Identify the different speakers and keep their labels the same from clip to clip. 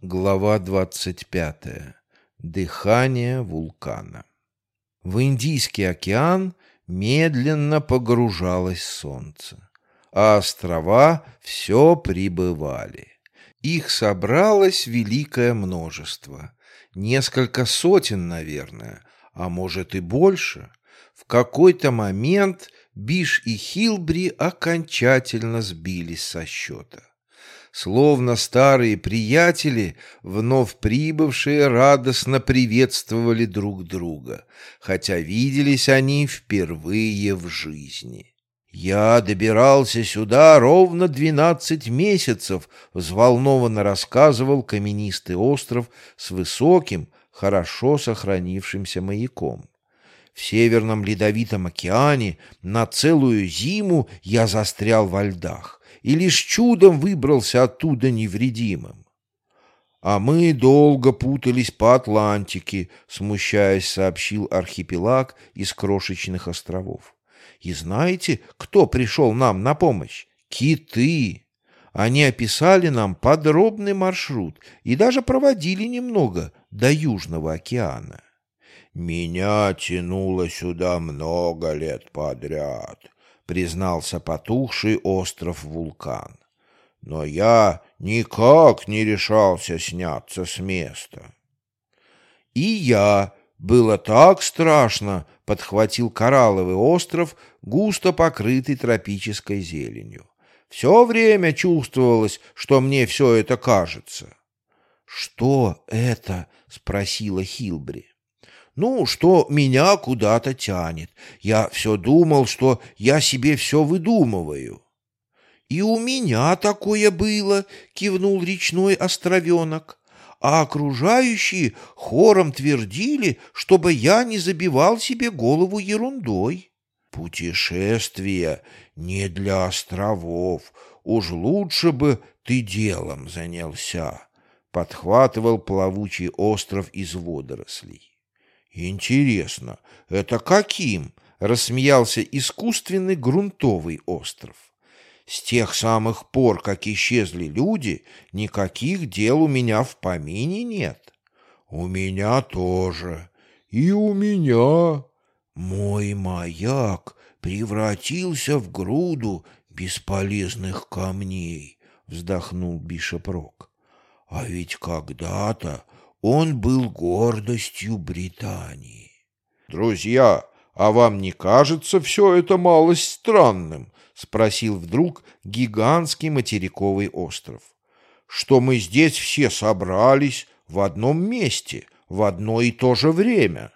Speaker 1: Глава 25. Дыхание вулкана. В Индийский океан медленно погружалось солнце, а острова все прибывали. Их собралось великое множество, несколько сотен, наверное, а может и больше. В какой-то момент Биш и Хилбри окончательно сбились со счета. Словно старые приятели, вновь прибывшие радостно приветствовали друг друга, хотя виделись они впервые в жизни. «Я добирался сюда ровно двенадцать месяцев», — взволнованно рассказывал каменистый остров с высоким, хорошо сохранившимся маяком. В Северном Ледовитом океане на целую зиму я застрял во льдах и лишь чудом выбрался оттуда невредимым. А мы долго путались по Атлантике, смущаясь, сообщил архипелаг из крошечных островов. И знаете, кто пришел нам на помощь? Киты. Они описали нам подробный маршрут и даже проводили немного до Южного океана. «Меня тянуло сюда много лет подряд», — признался потухший остров Вулкан. «Но я никак не решался сняться с места». «И я. Было так страшно», — подхватил коралловый остров, густо покрытый тропической зеленью. «Все время чувствовалось, что мне все это кажется». «Что это?» — спросила Хилбри. Ну, что меня куда-то тянет. Я все думал, что я себе все выдумываю. И у меня такое было, кивнул речной островенок. А окружающие хором твердили, чтобы я не забивал себе голову ерундой. Путешествие не для островов. Уж лучше бы ты делом занялся, подхватывал плавучий остров из водорослей. Интересно, это каким? Рассмеялся искусственный грунтовый остров. С тех самых пор, как исчезли люди, никаких дел у меня в помине нет. У меня тоже. И у меня. Мой маяк превратился в груду бесполезных камней, вздохнул Бишоп А ведь когда-то он был гордостью Британии. «Друзья, а вам не кажется все это малость странным?» — спросил вдруг гигантский материковый остров. «Что мы здесь все собрались в одном месте, в одно и то же время?»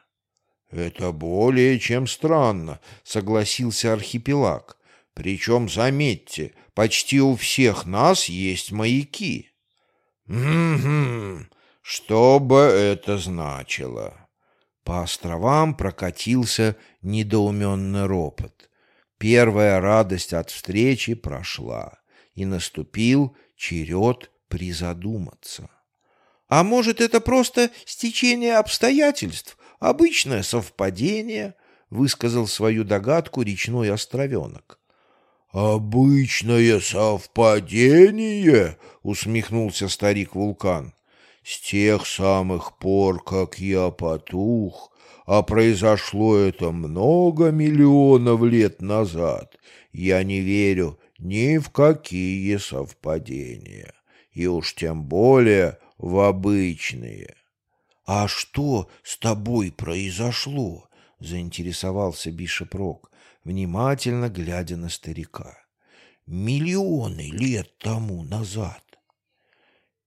Speaker 1: «Это более чем странно», — согласился архипелаг. «Причем, заметьте, почти у всех нас есть маяки». «Угу», что бы это значило? По островам прокатился недоуменный ропот. Первая радость от встречи прошла, и наступил черед призадуматься. А может, это просто стечение обстоятельств, обычное совпадение, высказал свою догадку речной островенок. «Обычное совпадение?» — усмехнулся старик-вулкан. С тех самых пор, как я потух, а произошло это много миллионов лет назад, я не верю ни в какие совпадения, и уж тем более в обычные. — А что с тобой произошло? — заинтересовался Бишоп Рок, внимательно глядя на старика. — Миллионы лет тому назад.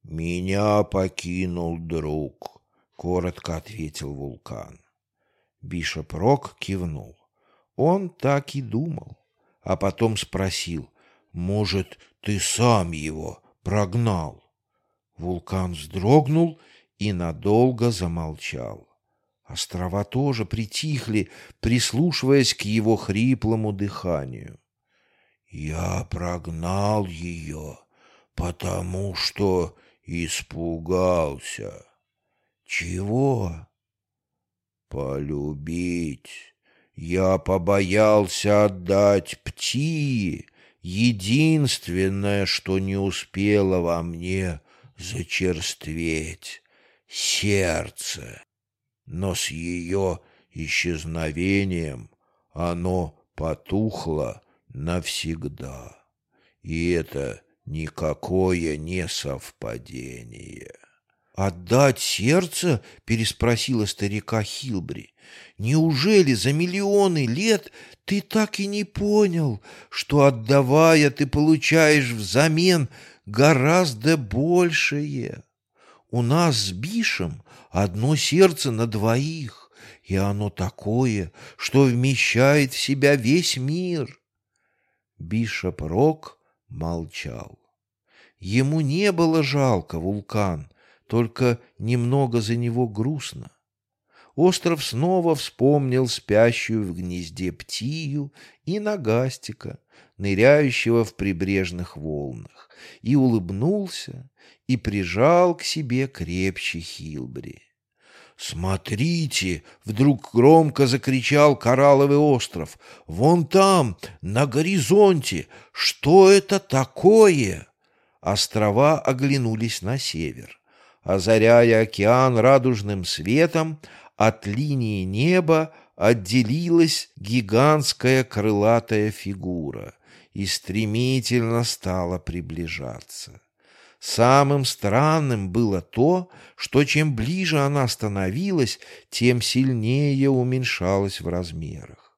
Speaker 1: «Меня покинул друг», — коротко ответил вулкан. Бишоп Рок кивнул. Он так и думал, а потом спросил, «Может, ты сам его прогнал?» Вулкан вздрогнул и надолго замолчал. Острова тоже притихли, прислушиваясь к его хриплому дыханию. «Я прогнал ее, потому что Испугался. Чего? Полюбить. Я побоялся отдать пти, единственное, что не успело во мне зачерстветь сердце, но с ее исчезновением оно потухло навсегда. И это никакое не совпадение.
Speaker 2: «Отдать сердце?» — переспросила старика Хилбри. «Неужели за миллионы лет ты так и не понял, что, отдавая, ты получаешь взамен гораздо большее? У нас с Бишем одно сердце на двоих, и оно такое, что вмещает в себя весь мир». Бишоп Рок молчал. Ему не было жалко вулкан, только немного за него грустно. Остров снова вспомнил спящую в гнезде птию и нагастика, ныряющего в прибрежных волнах, и улыбнулся, и прижал к себе крепче Хилбри. «Смотрите!» — вдруг громко закричал Коралловый остров. «Вон там, на горизонте! Что это такое?» Острова оглянулись на север. Озаряя океан радужным светом, от линии неба отделилась гигантская крылатая фигура и стремительно стала приближаться. Самым странным было то, что чем ближе она становилась, тем сильнее уменьшалась в размерах.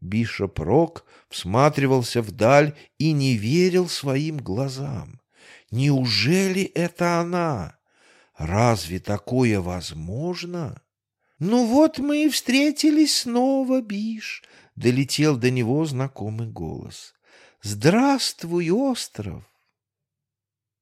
Speaker 2: Бишоп Рок всматривался вдаль и не верил своим глазам. Неужели это она? Разве такое возможно? Ну вот мы и встретились снова, Биш, долетел до него знакомый голос. Здравствуй, остров!